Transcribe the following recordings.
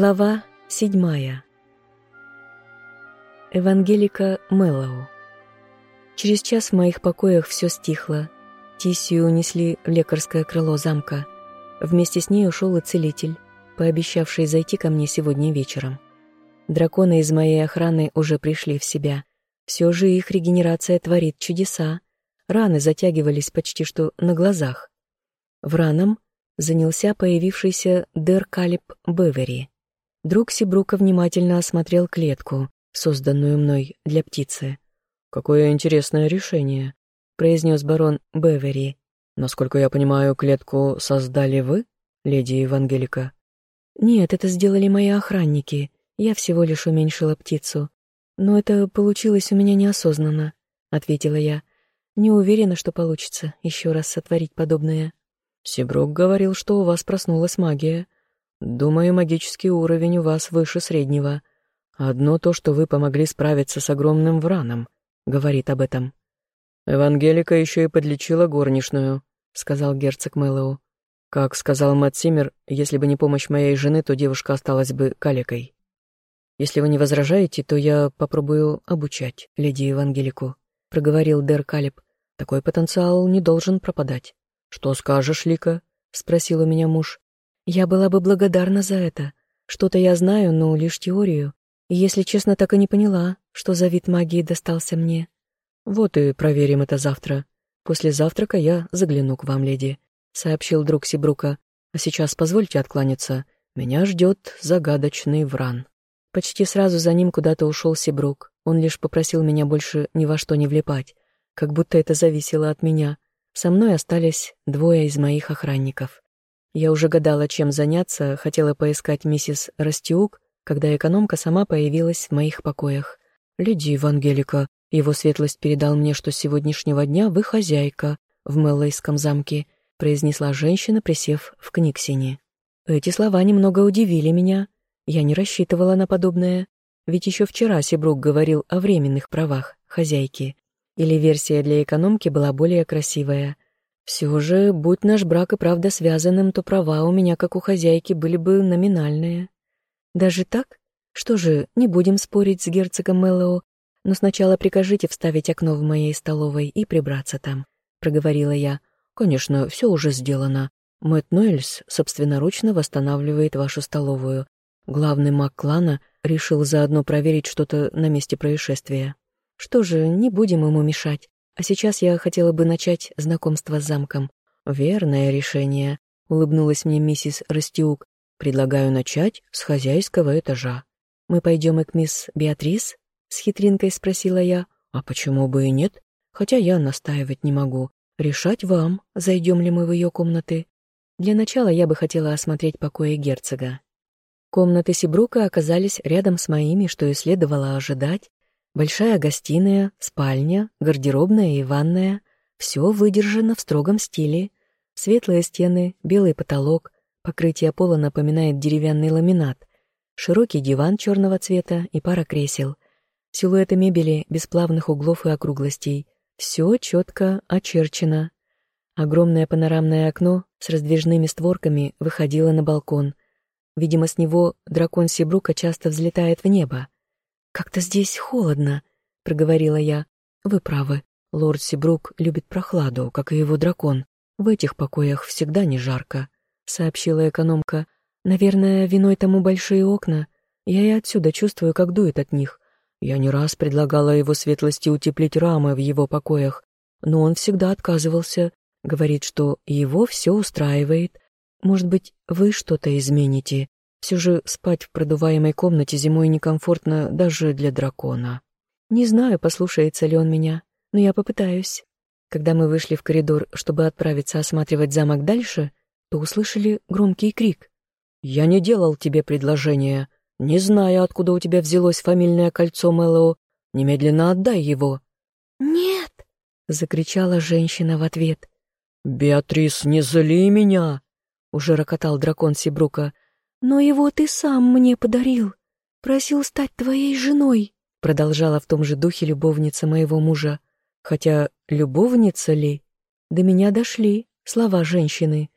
Глава седьмая. Евангелика Мэллоу. Через час в моих покоях все стихло. Тисию унесли в лекарское крыло замка. Вместе с ней ушел и целитель, пообещавший зайти ко мне сегодня вечером. Драконы из моей охраны уже пришли в себя. Все же их регенерация творит чудеса. Раны затягивались почти что на глазах. В раном занялся появившийся Дер Калиб Бевери. Друг Сибрука внимательно осмотрел клетку, созданную мной для птицы. «Какое интересное решение», — произнес барон Бевери. «Насколько я понимаю, клетку создали вы, леди Евангелика?» «Нет, это сделали мои охранники. Я всего лишь уменьшила птицу. Но это получилось у меня неосознанно», — ответила я. «Не уверена, что получится еще раз сотворить подобное». «Сибрук говорил, что у вас проснулась магия», Думаю, магический уровень у вас выше среднего. Одно то, что вы помогли справиться с огромным враном, говорит об этом. Евангелика еще и подлечила горничную, сказал герцог Мэллоу. Как сказал Мэтт Симмер, если бы не помощь моей жены, то девушка осталась бы калекой. Если вы не возражаете, то я попробую обучать леди Евангелику, проговорил Дер Калиб. Такой потенциал не должен пропадать. Что скажешь, Лика? спросил у меня муж. Я была бы благодарна за это. Что-то я знаю, но лишь теорию. И, если честно, так и не поняла, что за вид магии достался мне. Вот и проверим это завтра. После завтрака я загляну к вам, леди, — сообщил друг Сибрука. А сейчас позвольте откланяться. Меня ждет загадочный вран. Почти сразу за ним куда-то ушел Сибрук. Он лишь попросил меня больше ни во что не влипать, как будто это зависело от меня. Со мной остались двое из моих охранников. Я уже гадала, чем заняться, хотела поискать миссис Растиук, когда экономка сама появилась в моих покоях. «Леди Евангелика, его светлость передал мне, что с сегодняшнего дня вы хозяйка в Меллейском замке», произнесла женщина, присев в книгсине. Эти слова немного удивили меня. Я не рассчитывала на подобное. Ведь еще вчера Сибрук говорил о временных правах хозяйки. Или версия для экономки была более красивая — все же, будь наш брак и правда связанным, то права у меня, как у хозяйки, были бы номинальные. Даже так? Что же, не будем спорить с герцогом Мэллоу, но сначала прикажите вставить окно в моей столовой и прибраться там, — проговорила я. Конечно, все уже сделано. Мэтт Нойльс собственноручно восстанавливает вашу столовую. Главный маг клана решил заодно проверить что-то на месте происшествия. Что же, не будем ему мешать. А сейчас я хотела бы начать знакомство с замком. Верное решение, улыбнулась мне миссис Растиук. Предлагаю начать с хозяйского этажа. Мы пойдем и к мисс Беатрис? С хитринкой спросила я. А почему бы и нет? Хотя я настаивать не могу. Решать вам, зайдем ли мы в ее комнаты. Для начала я бы хотела осмотреть покои герцога. Комнаты Сибрука оказались рядом с моими, что и следовало ожидать, Большая гостиная, спальня, гардеробная и ванная — все выдержано в строгом стиле. Светлые стены, белый потолок, покрытие пола напоминает деревянный ламинат, широкий диван черного цвета и пара кресел, силуэты мебели без плавных углов и округлостей. Все четко очерчено. Огромное панорамное окно с раздвижными створками выходило на балкон. Видимо, с него дракон Сибрука часто взлетает в небо. «Как-то здесь холодно», — проговорила я. «Вы правы. Лорд Сибрук любит прохладу, как и его дракон. В этих покоях всегда не жарко», — сообщила экономка. «Наверное, виной тому большие окна. Я и отсюда чувствую, как дует от них. Я не раз предлагала его светлости утеплить рамы в его покоях, но он всегда отказывался. Говорит, что его все устраивает. Может быть, вы что-то измените, все же спать в продуваемой комнате зимой некомфортно даже для дракона. Не знаю, послушается ли он меня, но я попытаюсь. Когда мы вышли в коридор, чтобы отправиться осматривать замок дальше, то услышали громкий крик. «Я не делал тебе предложение. Не знаю, откуда у тебя взялось фамильное кольцо Мэллоу. Немедленно отдай его». «Нет!» — закричала женщина в ответ. «Беатрис, не зли меня!» — уже рокотал дракон Сибрука. «Но его ты сам мне подарил. Просил стать твоей женой», — продолжала в том же духе любовница моего мужа. Хотя любовница ли? До меня дошли слова женщины.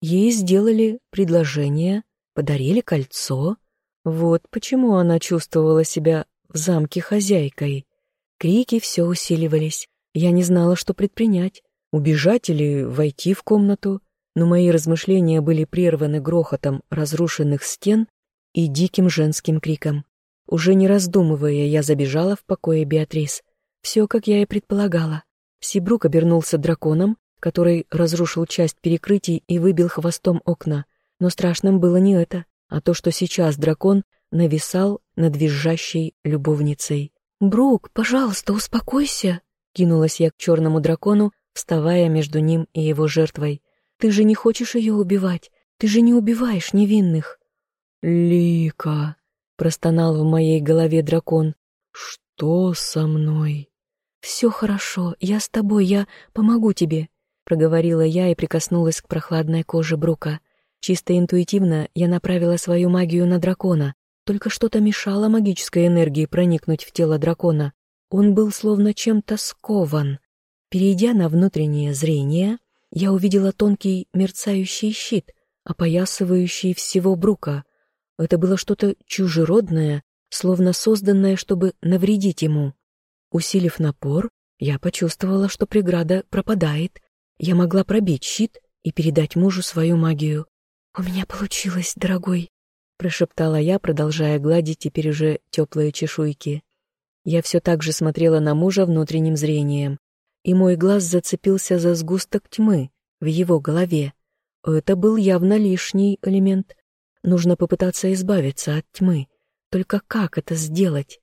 Ей сделали предложение, подарили кольцо. Вот почему она чувствовала себя в замке хозяйкой. Крики все усиливались. Я не знала, что предпринять. Убежать или войти в комнату. Но мои размышления были прерваны грохотом разрушенных стен и диким женским криком. Уже не раздумывая, я забежала в покое Беатрис. Все, как я и предполагала. Сибрук обернулся драконом, который разрушил часть перекрытий и выбил хвостом окна. Но страшным было не это, а то, что сейчас дракон нависал над визжащей любовницей. «Брук, пожалуйста, успокойся!» Кинулась я к черному дракону, вставая между ним и его жертвой. «Ты же не хочешь ее убивать! Ты же не убиваешь невинных!» «Лика!» — простонал в моей голове дракон. «Что со мной?» «Все хорошо, я с тобой, я помогу тебе», — проговорила я и прикоснулась к прохладной коже Брука. Чисто интуитивно я направила свою магию на дракона, только что-то мешало магической энергии проникнуть в тело дракона. Он был словно чем-то скован. Перейдя на внутреннее зрение, я увидела тонкий мерцающий щит, опоясывающий всего Брука. Это было что-то чужеродное, словно созданное, чтобы навредить ему. Усилив напор, я почувствовала, что преграда пропадает. Я могла пробить щит и передать мужу свою магию. «У меня получилось, дорогой», — прошептала я, продолжая гладить теперь уже теплые чешуйки. Я все так же смотрела на мужа внутренним зрением, и мой глаз зацепился за сгусток тьмы в его голове. Это был явно лишний элемент. Нужно попытаться избавиться от тьмы. Только как это сделать?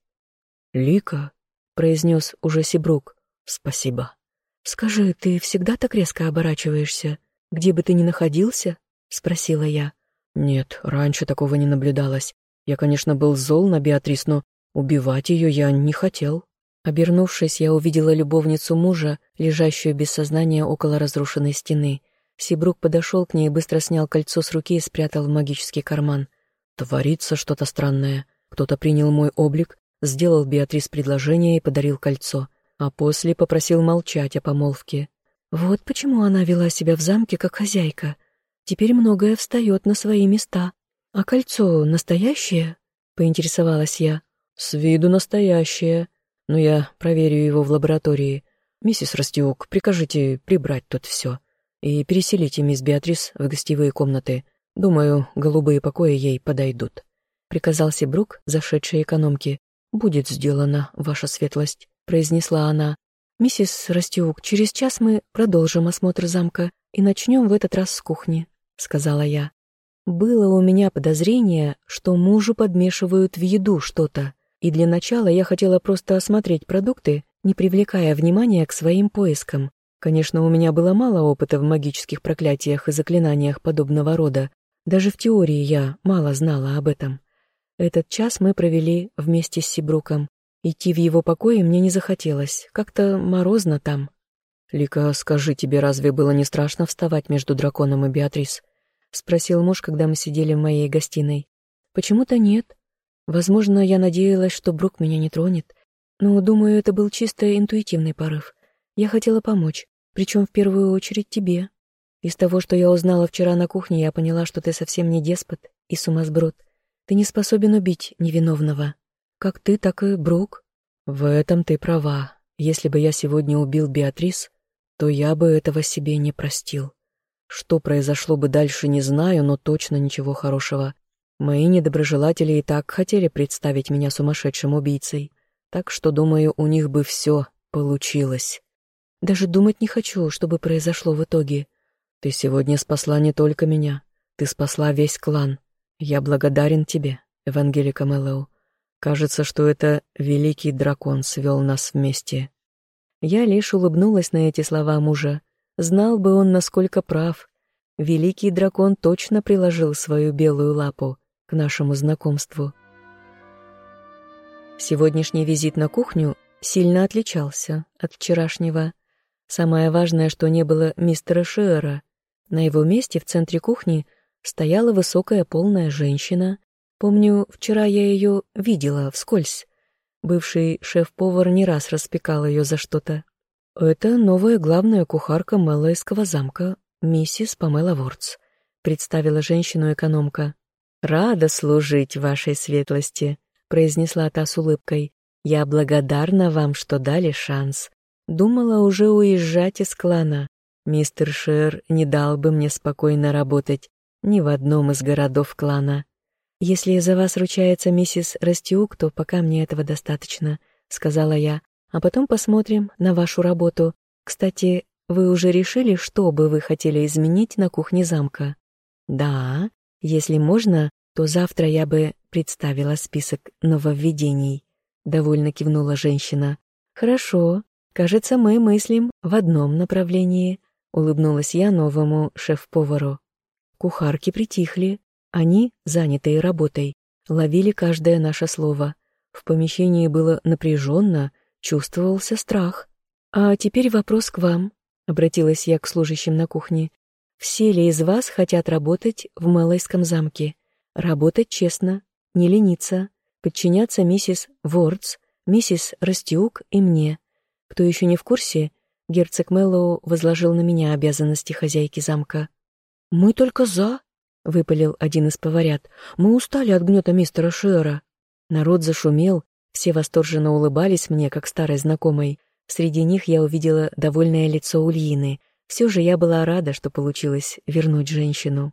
«Лика», — произнес уже Сибрук, — «спасибо». «Скажи, ты всегда так резко оборачиваешься, где бы ты ни находился?» — спросила я. «Нет, раньше такого не наблюдалось. Я, конечно, был зол на Беатрис, но убивать ее я не хотел». Обернувшись, я увидела любовницу мужа, лежащую без сознания около разрушенной стены. Сибрук подошел к ней и быстро снял кольцо с руки и спрятал в магический карман. «Творится что-то странное. Кто-то принял мой облик, сделал Беатрис предложение и подарил кольцо, а после попросил молчать о помолвке. Вот почему она вела себя в замке как хозяйка. Теперь многое встает на свои места. А кольцо настоящее? Поинтересовалась я. С виду настоящее. Но я проверю его в лаборатории. Миссис Растиук, прикажите прибрать тут все. И переселите мисс Беатрис в гостевые комнаты. Думаю, голубые покои ей подойдут. Приказал Сибрук, зашедшей экономки. «Будет сделано, ваша светлость», — произнесла она. «Миссис Растиук, через час мы продолжим осмотр замка и начнем в этот раз с кухни. — сказала я. Было у меня подозрение, что мужу подмешивают в еду что-то, и для начала я хотела просто осмотреть продукты, не привлекая внимания к своим поискам. Конечно, у меня было мало опыта в магических проклятиях и заклинаниях подобного рода. Даже в теории я мало знала об этом. Этот час мы провели вместе с Сибруком. Идти в его покое мне не захотелось, как-то морозно там. «Лика, скажи, тебе разве было не страшно вставать между драконом и Беатрис?» — спросил муж, когда мы сидели в моей гостиной. «Почему-то нет. Возможно, я надеялась, что Брук меня не тронет. Но, думаю, это был чисто интуитивный порыв. Я хотела помочь, причем в первую очередь тебе. Из того, что я узнала вчера на кухне, я поняла, что ты совсем не деспот и сумасброд. Ты не способен убить невиновного. Как ты, так и Брук». «В этом ты права. Если бы я сегодня убил Беатрис, то я бы этого себе не простил. Что произошло бы дальше, не знаю, но точно ничего хорошего. Мои недоброжелатели и так хотели представить меня сумасшедшим убийцей, так что, думаю, у них бы все получилось. Даже думать не хочу, что бы произошло в итоге. Ты сегодня спасла не только меня, ты спасла весь клан. Я благодарен тебе, Евангелика Мэллоу. Кажется, что это великий дракон свел нас вместе. Я лишь улыбнулась на эти слова мужа. Знал бы он, насколько прав. Великий дракон точно приложил свою белую лапу к нашему знакомству. Сегодняшний визит на кухню сильно отличался от вчерашнего. Самое важное, что не было мистера Шиэра. На его месте в центре кухни стояла высокая полная женщина. Помню, вчера я ее видела вскользь. Бывший шеф-повар не раз распекал ее за что-то. «Это новая главная кухарка Мэллойского замка, миссис Памела Вордс», — представила женщину экономка. «Рада служить вашей светлости», — произнесла та с улыбкой. «Я благодарна вам, что дали шанс. Думала уже уезжать из клана. Мистер Шер не дал бы мне спокойно работать ни в одном из городов клана. Если за вас ручается миссис Растиук, то пока мне этого достаточно», — сказала я. «А потом посмотрим на вашу работу. Кстати, вы уже решили, что бы вы хотели изменить на кухне замка?» «Да, если можно, то завтра я бы представила список нововведений», — довольно кивнула женщина. «Хорошо, кажется, мы мыслим в одном направлении», — улыбнулась я новому шеф-повару. Кухарки притихли, они, занятые работой, ловили каждое наше слово. В помещении было напряженно, чувствовался страх. «А теперь вопрос к вам», — обратилась я к служащим на кухне. «Все ли из вас хотят работать в Мэлойском замке? Работать честно, не лениться, подчиняться миссис Вордс, миссис Растиук и мне. Кто еще не в курсе, герцог Мэллоу возложил на меня обязанности хозяйки замка». «Мы только за», — выпалил один из поварят. «Мы устали от гнета мистера Шера». Народ зашумел, все восторженно улыбались мне, как старой знакомой. Среди них я увидела довольное лицо Ульины. Все же я была рада, что получилось вернуть женщину.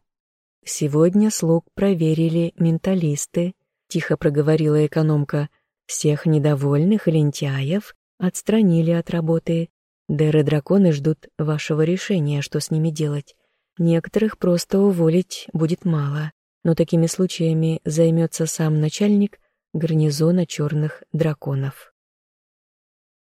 «Сегодня слуг проверили менталисты», — тихо проговорила экономка. «Всех недовольных лентяев отстранили от работы. Дэры-драконы ждут вашего решения, что с ними делать. Некоторых просто уволить будет мало, но такими случаями займется сам начальник гарнизона черных драконов».